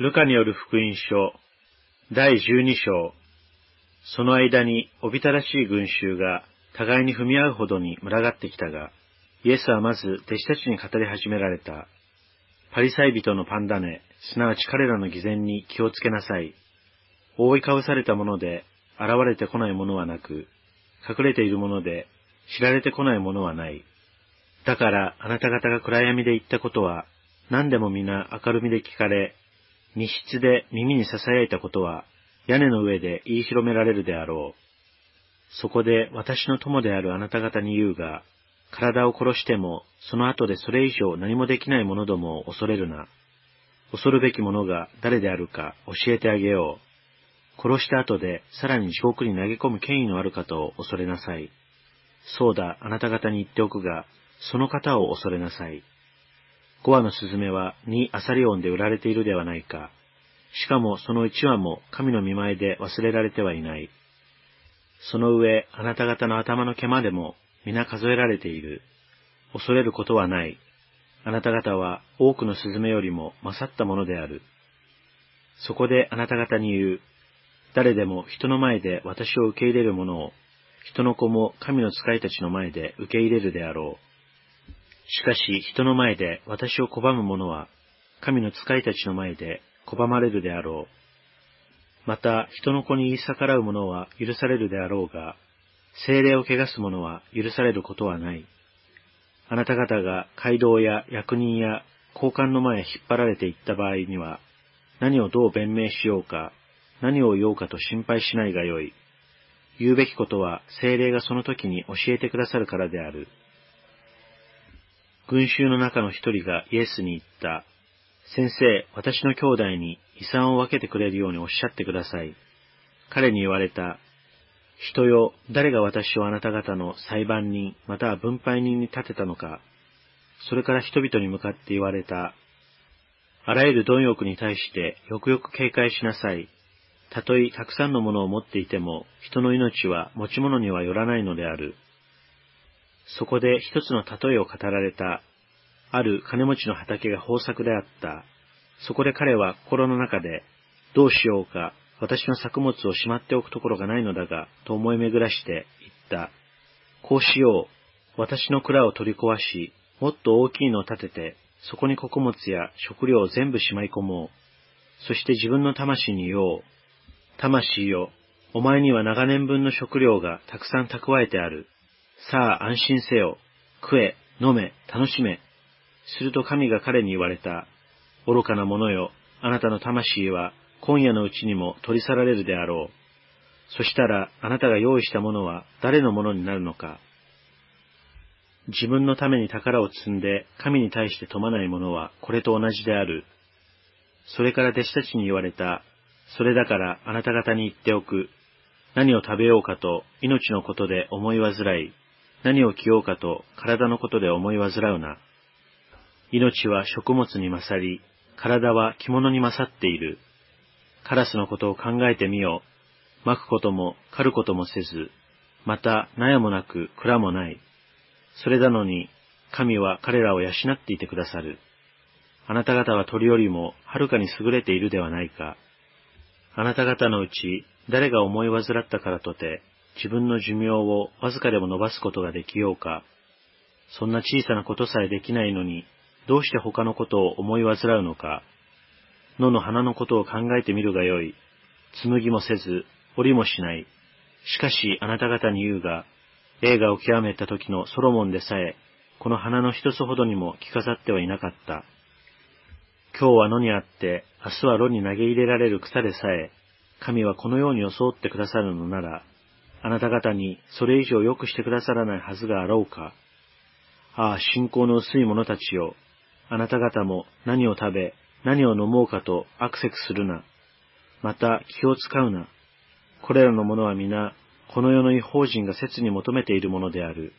ルカによる福音書、第十二章。その間に、おびただしい群衆が、互いに踏み合うほどに群がってきたが、イエスはまず弟子たちに語り始められた。パリサイ人のパンダネ、すなわち彼らの偽善に気をつけなさい。覆いかぶされたもので、現れてこないものはなく、隠れているもので、知られてこないものはない。だから、あなた方が暗闇で言ったことは、何でも皆明るみで聞かれ、密室で耳に囁いたことは、屋根の上で言い広められるであろう。そこで私の友であるあなた方に言うが、体を殺しても、その後でそれ以上何もできない者どもを恐れるな。恐るべき者が誰であるか教えてあげよう。殺した後でさらに地獄に投げ込む権威のある方を恐れなさい。そうだ、あなた方に言っておくが、その方を恐れなさい。5羽のスズメは2アサリオンで売られているではないか。しかもその1羽も神の見前で忘れられてはいない。その上、あなた方の頭の毛までも皆数えられている。恐れることはない。あなた方は多くのスズメよりも勝ったものである。そこであなた方に言う。誰でも人の前で私を受け入れる者を、人の子も神の使いたちの前で受け入れるであろう。しかし人の前で私を拒む者は、神の使いたちの前で拒まれるであろう。また人の子に言い逆らう者は許されるであろうが、精霊を汚す者は許されることはない。あなた方が街道や役人や交換の前へ引っ張られていった場合には、何をどう弁明しようか、何を言おうかと心配しないがよい。言うべきことは精霊がその時に教えてくださるからである。群衆の中の一人がイエスに言った。先生、私の兄弟に遺産を分けてくれるようにおっしゃってください。彼に言われた。人よ、誰が私をあなた方の裁判人、または分配人に立てたのか。それから人々に向かって言われた。あらゆる貪欲に対してよくよく警戒しなさい。たとえたくさんのものを持っていても、人の命は持ち物にはよらないのである。そこで一つの例えを語られた。ある金持ちの畑が豊作であった。そこで彼は心の中で、どうしようか、私の作物をしまっておくところがないのだが、と思い巡らして言った。こうしよう。私の蔵を取り壊し、もっと大きいのを建てて、そこに穀物や食料を全部しまい込もう。そして自分の魂に言おう。魂よ、お前には長年分の食料がたくさん蓄えてある。さあ安心せよ。食え、飲め、楽しめ。すると神が彼に言われた。愚かな者よ。あなたの魂は今夜のうちにも取り去られるであろう。そしたらあなたが用意したものは誰のものになるのか。自分のために宝を積んで神に対して富まない者はこれと同じである。それから弟子たちに言われた。それだからあなた方に言っておく。何を食べようかと命のことで思い煩い、何を着ようかと体のことで思い煩うな。命は食物に勝り、体は着物に勝っている。カラスのことを考えてみよう。巻くことも狩ることもせず、また納屋もなく蔵もない。それなのに、神は彼らを養っていてくださる。あなた方は鳥よりもはるかに優れているではないか。あなた方のうち誰が思い煩ったからとて、自分の寿命をわずかでも伸ばすことができようか。そんな小さなことさえできないのに、どうして他のことを思い煩うのか。野の花のことを考えてみるがよい。紡ぎもせず、折りもしない。しかしあなた方に言うが、映画を極めた時のソロモンでさえ、この花の一つほどにも着飾ってはいなかった。今日は野にあって、明日は炉に投げ入れられる草でさえ、神はこのように装ってくださるのなら、あなた方にそれ以上良くしてくださらないはずがあろうか。ああ、信仰の薄い者たちよ。あなた方も何を食べ、何を飲もうかとアクセクするな。また気を使うな。これらのものは皆、この世の違法人が切に求めているものである。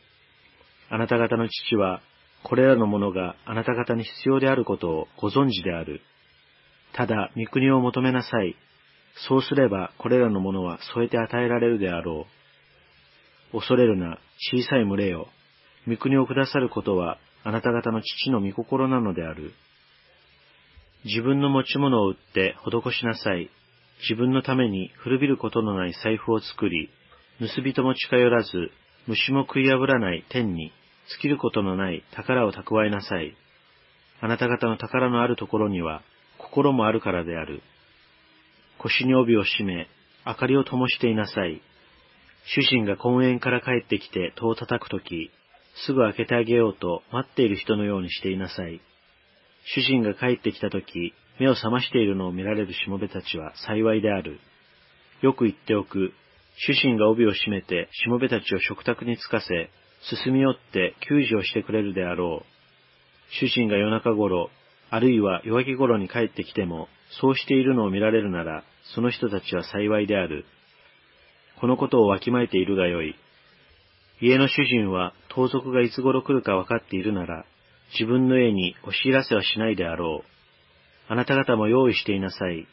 あなた方の父は、これらのものがあなた方に必要であることをご存知である。ただ、御国を求めなさい。そうすれば、これらのものは添えて与えられるであろう。恐れるな、小さい群れよ。御国をくださることは、あなた方の父の御心なのである。自分の持ち物を売って施しなさい。自分のために古びることのない財布を作り、盗人も近寄らず、虫も食い破らない天に、尽きることのない宝を蓄えなさい。あなた方の宝のあるところには、心もあるからである。腰に帯を締め、明かりを灯していなさい。主人が公園から帰ってきて戸を叩くとき、すぐ開けてあげようと待っている人のようにしていなさい。主人が帰ってきたとき、目を覚ましているのを見られるしもべたちは幸いである。よく言っておく。主人が帯を締めてしもべたちを食卓につかせ、進み寄って救助をしてくれるであろう。主人が夜中頃、あるいは夜明け頃に帰ってきても、そうしているのを見られるなら、その人たちは幸いである。このことをわきまえているがよい。家の主人は盗賊がいつ頃来るか分かっているなら、自分の家に押し入らせはしないであろう。あなた方も用意していなさい。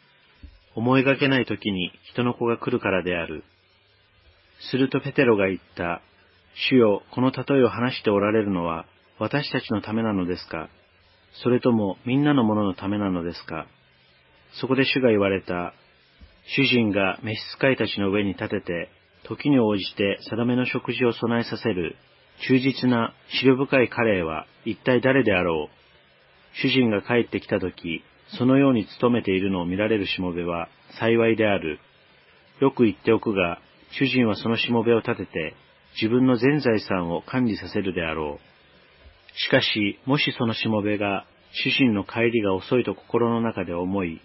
思いがけない時に人の子が来るからである。するとペテロが言った。主よ、この例えを話しておられるのは、私たちのためなのですか？それともみんなのもののためなのですか？そこで主が言われた。主人が召使いたちの上に立てて、時に応じて定めの食事を備えさせる、忠実な、資深いカレーは一体誰であろう主人が帰ってきた時、そのように努めているのを見られるしもべは幸いである。よく言っておくが、主人はそのしもべを立てて、自分の全財産を管理させるであろう。しかし、もしそのしもべが、主人の帰りが遅いと心の中で思い、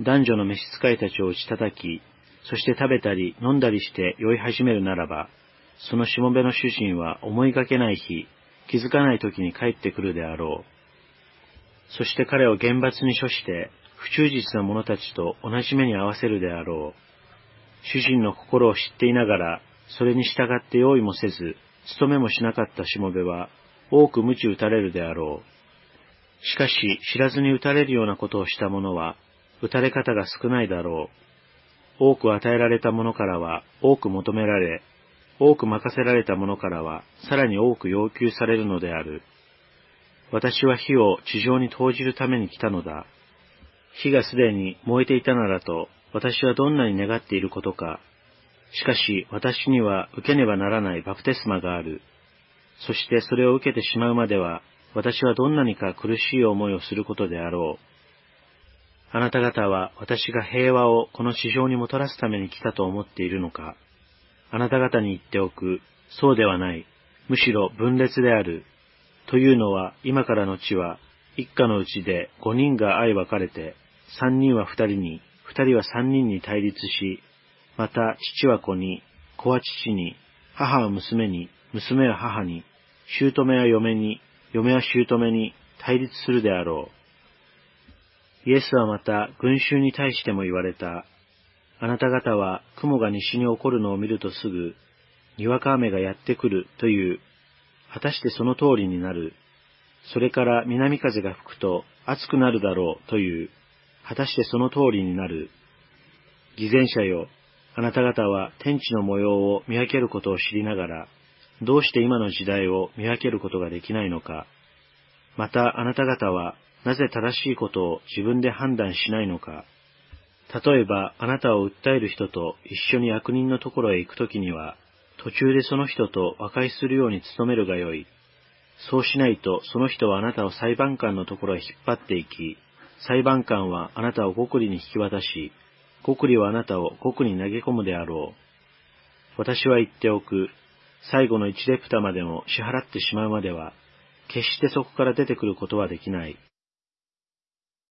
男女の召使いたちを打ち叩き、そして食べたり飲んだりして酔い始めるならば、そのしもべの主人は思いがけない日、気づかない時に帰ってくるであろう。そして彼を厳罰に処して、不忠実な者たちと同じ目に合わせるであろう。主人の心を知っていながら、それに従って用意もせず、務めもしなかったしもべは、多く無知打たれるであろう。しかし、知らずに打たれるようなことをした者は、打たれ方が少ないだろう。多く与えられた者からは、多く求められ、多く任せられた者からは、さらに多く要求されるのである。私は火を地上に投じるために来たのだ。火がすでに燃えていたならと、私はどんなに願っていることか。しかし、私には受けねばならないバプテスマがある。そしてそれを受けてしまうまでは、私はどんなにか苦しい思いをすることであろう。あなた方は私が平和をこの地上にもたらすために来たと思っているのか。あなた方に言っておく。そうではない。むしろ分裂である。というのは、今からの地は、一家のうちで五人が相分かれて、三人は二人に、二人は三人に対立し、また父は子に、子は父に、母は娘に、娘は母に、姑は嫁に、嫁は姑に対立するであろう。イエスはまた群衆に対しても言われた。あなた方は雲が西に起こるのを見るとすぐ、にわか雨がやってくるという果たしてその通りになる。それから南風が吹くと暑くなるだろうという。果たしてその通りになる。偽善者よ、あなた方は天地の模様を見分けることを知りながら、どうして今の時代を見分けることができないのか。またあなた方はなぜ正しいことを自分で判断しないのか。例えばあなたを訴える人と一緒に悪人のところへ行くときには、途中でその人と和解するように努めるがよい。そうしないと、その人はあなたを裁判官のところへ引っ張っていき、裁判官はあなたを極利に引き渡し、極利はあなたを極に投げ込むであろう。私は言っておく。最後の一レプタまでも支払ってしまうまでは、決してそこから出てくることはできない。